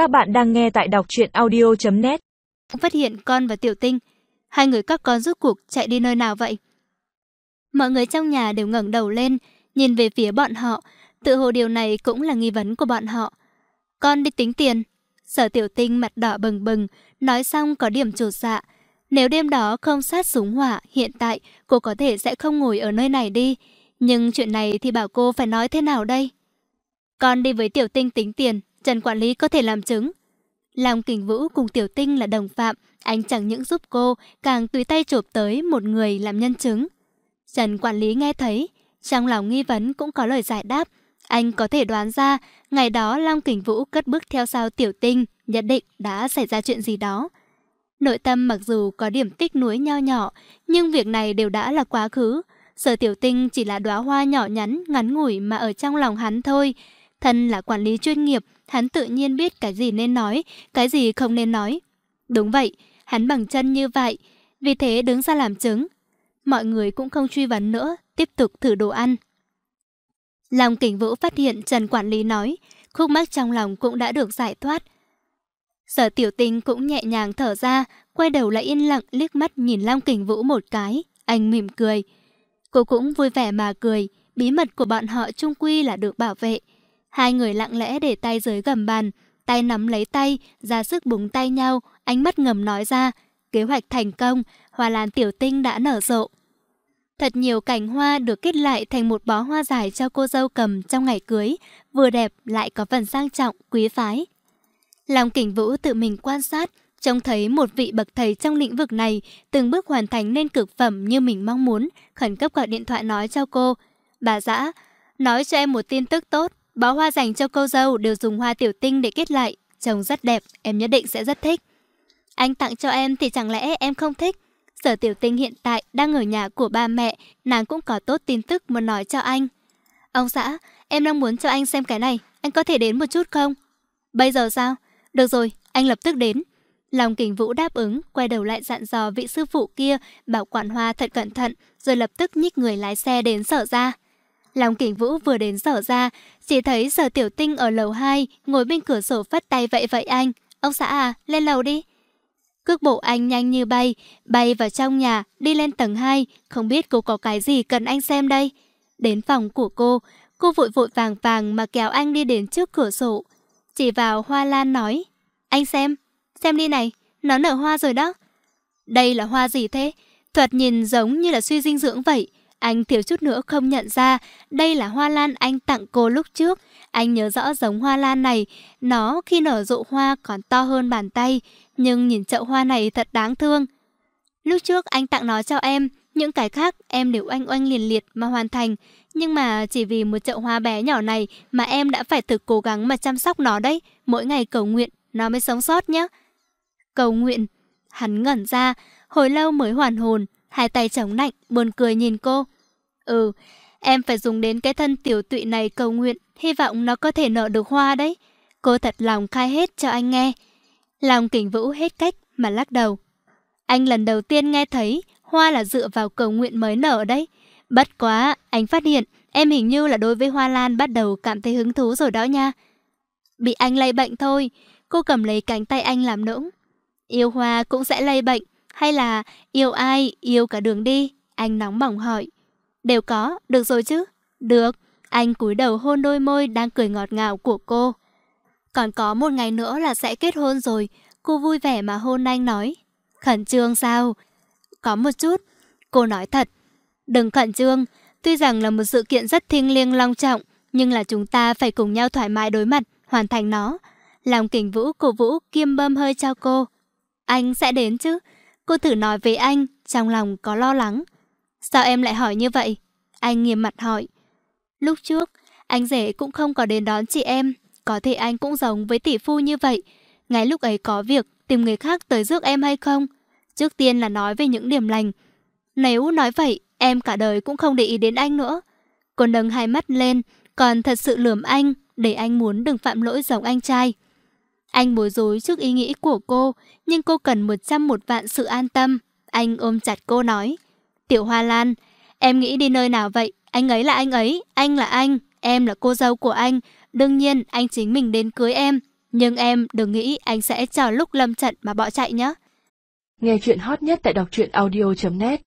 Các bạn đang nghe tại đọc truyện audio.net Phát hiện con và tiểu tinh, Hai người các con rút cuộc chạy đi nơi nào vậy? Mọi người trong nhà đều ngẩng đầu lên, Nhìn về phía bọn họ, Tự hồ điều này cũng là nghi vấn của bọn họ. Con đi tính tiền. Sở tiểu tinh mặt đỏ bừng bừng, Nói xong có điểm trột dạ. Nếu đêm đó không sát súng hỏa, Hiện tại cô có thể sẽ không ngồi ở nơi này đi. Nhưng chuyện này thì bảo cô phải nói thế nào đây? Con đi với tiểu tinh tính tiền. Trần quản lý có thể làm chứng. Long Kình Vũ cùng Tiểu Tinh là đồng phạm, anh chẳng những giúp cô, càng tùy tay chụp tới một người làm nhân chứng. Trần quản lý nghe thấy, trong lòng nghi vấn cũng có lời giải đáp. Anh có thể đoán ra, ngày đó Long Kình Vũ cất bước theo sau Tiểu Tinh, nhất định đã xảy ra chuyện gì đó. Nội tâm mặc dù có điểm tích núi nho nhỏ, nhưng việc này đều đã là quá khứ. Sở Tiểu Tinh chỉ là đóa hoa nhỏ nhắn, ngắn ngủi mà ở trong lòng hắn thôi. Thân là quản lý chuyên nghiệp, hắn tự nhiên biết cái gì nên nói, cái gì không nên nói. Đúng vậy, hắn bằng chân như vậy, vì thế đứng ra làm chứng. Mọi người cũng không truy vấn nữa, tiếp tục thử đồ ăn. Lòng kỉnh vũ phát hiện Trần Quản lý nói, khúc mắc trong lòng cũng đã được giải thoát. Sở tiểu tinh cũng nhẹ nhàng thở ra, quay đầu lại yên lặng liếc mắt nhìn Long Kình Vũ một cái, anh mỉm cười. Cô cũng vui vẻ mà cười, bí mật của bọn họ trung quy là được bảo vệ. Hai người lặng lẽ để tay dưới gầm bàn, tay nắm lấy tay, ra sức búng tay nhau, ánh mắt ngầm nói ra. Kế hoạch thành công, hoa lan tiểu tinh đã nở rộ. Thật nhiều cảnh hoa được kết lại thành một bó hoa dài cho cô dâu cầm trong ngày cưới, vừa đẹp lại có phần sang trọng, quý phái. Lòng kỉnh vũ tự mình quan sát, trông thấy một vị bậc thầy trong lĩnh vực này từng bước hoàn thành nên cực phẩm như mình mong muốn, khẩn cấp gọi điện thoại nói cho cô. Bà dã, nói cho em một tin tức tốt. Bó hoa dành cho cô dâu đều dùng hoa tiểu tinh để kết lại. Trông rất đẹp, em nhất định sẽ rất thích. Anh tặng cho em thì chẳng lẽ em không thích? Sở tiểu tinh hiện tại đang ở nhà của ba mẹ, nàng cũng có tốt tin tức muốn nói cho anh. Ông xã, em đang muốn cho anh xem cái này, anh có thể đến một chút không? Bây giờ sao? Được rồi, anh lập tức đến. Lòng kình vũ đáp ứng, quay đầu lại dặn dò vị sư phụ kia, bảo quản hoa thật cẩn thận, rồi lập tức nhích người lái xe đến sở ra. Long Kình Vũ vừa đến sở ra, chỉ thấy sở tiểu tinh ở lầu 2, ngồi bên cửa sổ phất tay vậy vậy anh. Ông xã à, lên lầu đi. Cước bộ anh nhanh như bay, bay vào trong nhà, đi lên tầng 2, không biết cô có cái gì cần anh xem đây. Đến phòng của cô, cô vội vội vàng vàng mà kéo anh đi đến trước cửa sổ. Chỉ vào hoa lan nói, anh xem, xem đi này, nó nở hoa rồi đó. Đây là hoa gì thế? Thoạt nhìn giống như là suy dinh dưỡng vậy. Anh thiếu chút nữa không nhận ra đây là hoa lan anh tặng cô lúc trước. Anh nhớ rõ giống hoa lan này, nó khi nở rộ hoa còn to hơn bàn tay, nhưng nhìn chậu hoa này thật đáng thương. Lúc trước anh tặng nó cho em, những cái khác em đều oanh oanh liền liệt mà hoàn thành. Nhưng mà chỉ vì một chậu hoa bé nhỏ này mà em đã phải thực cố gắng mà chăm sóc nó đấy. Mỗi ngày cầu nguyện, nó mới sống sót nhé. Cầu nguyện, hắn ngẩn ra, hồi lâu mới hoàn hồn, hai tay chống nạnh, buồn cười nhìn cô. Ừ, em phải dùng đến cái thân tiểu tụy này cầu nguyện, hy vọng nó có thể nở được hoa đấy. Cô thật lòng khai hết cho anh nghe. Lòng kỉnh vũ hết cách mà lắc đầu. Anh lần đầu tiên nghe thấy hoa là dựa vào cầu nguyện mới nở đấy. Bất quá, anh phát hiện em hình như là đối với hoa lan bắt đầu cảm thấy hứng thú rồi đó nha. Bị anh lây bệnh thôi, cô cầm lấy cánh tay anh làm nũng. Yêu hoa cũng sẽ lây bệnh, hay là yêu ai, yêu cả đường đi? Anh nóng bỏng hỏi. Đều có, được rồi chứ? Được. Anh cúi đầu hôn đôi môi đang cười ngọt ngào của cô. Còn có một ngày nữa là sẽ kết hôn rồi. Cô vui vẻ mà hôn anh nói. Khẩn trương sao? Có một chút. Cô nói thật. Đừng khẩn trương. Tuy rằng là một sự kiện rất thiêng liêng long trọng, nhưng là chúng ta phải cùng nhau thoải mái đối mặt, hoàn thành nó. Lòng kình vũ cổ vũ kiêm bơm hơi cho cô. Anh sẽ đến chứ? Cô thử nói với anh, trong lòng có lo lắng. Sao em lại hỏi như vậy? Anh nghiêm mặt hỏi. Lúc trước, anh rể cũng không có đến đón chị em. Có thể anh cũng giống với tỷ phu như vậy. Ngay lúc ấy có việc, tìm người khác tới rước em hay không? Trước tiên là nói về những điểm lành. Nếu nói vậy, em cả đời cũng không để ý đến anh nữa. Cô nâng hai mắt lên, còn thật sự lườm anh, để anh muốn đừng phạm lỗi giống anh trai. Anh bối rối trước ý nghĩ của cô, nhưng cô cần một trăm một vạn sự an tâm. Anh ôm chặt cô nói. Tiểu Hoa Lan, em nghĩ đi nơi nào vậy? Anh ấy là anh ấy, anh là anh, em là cô dâu của anh. Đương nhiên, anh chính mình đến cưới em. Nhưng em đừng nghĩ anh sẽ chờ lúc lâm trận mà bỏ chạy nhé. Nghe chuyện hot nhất tại đọc truyện audio.net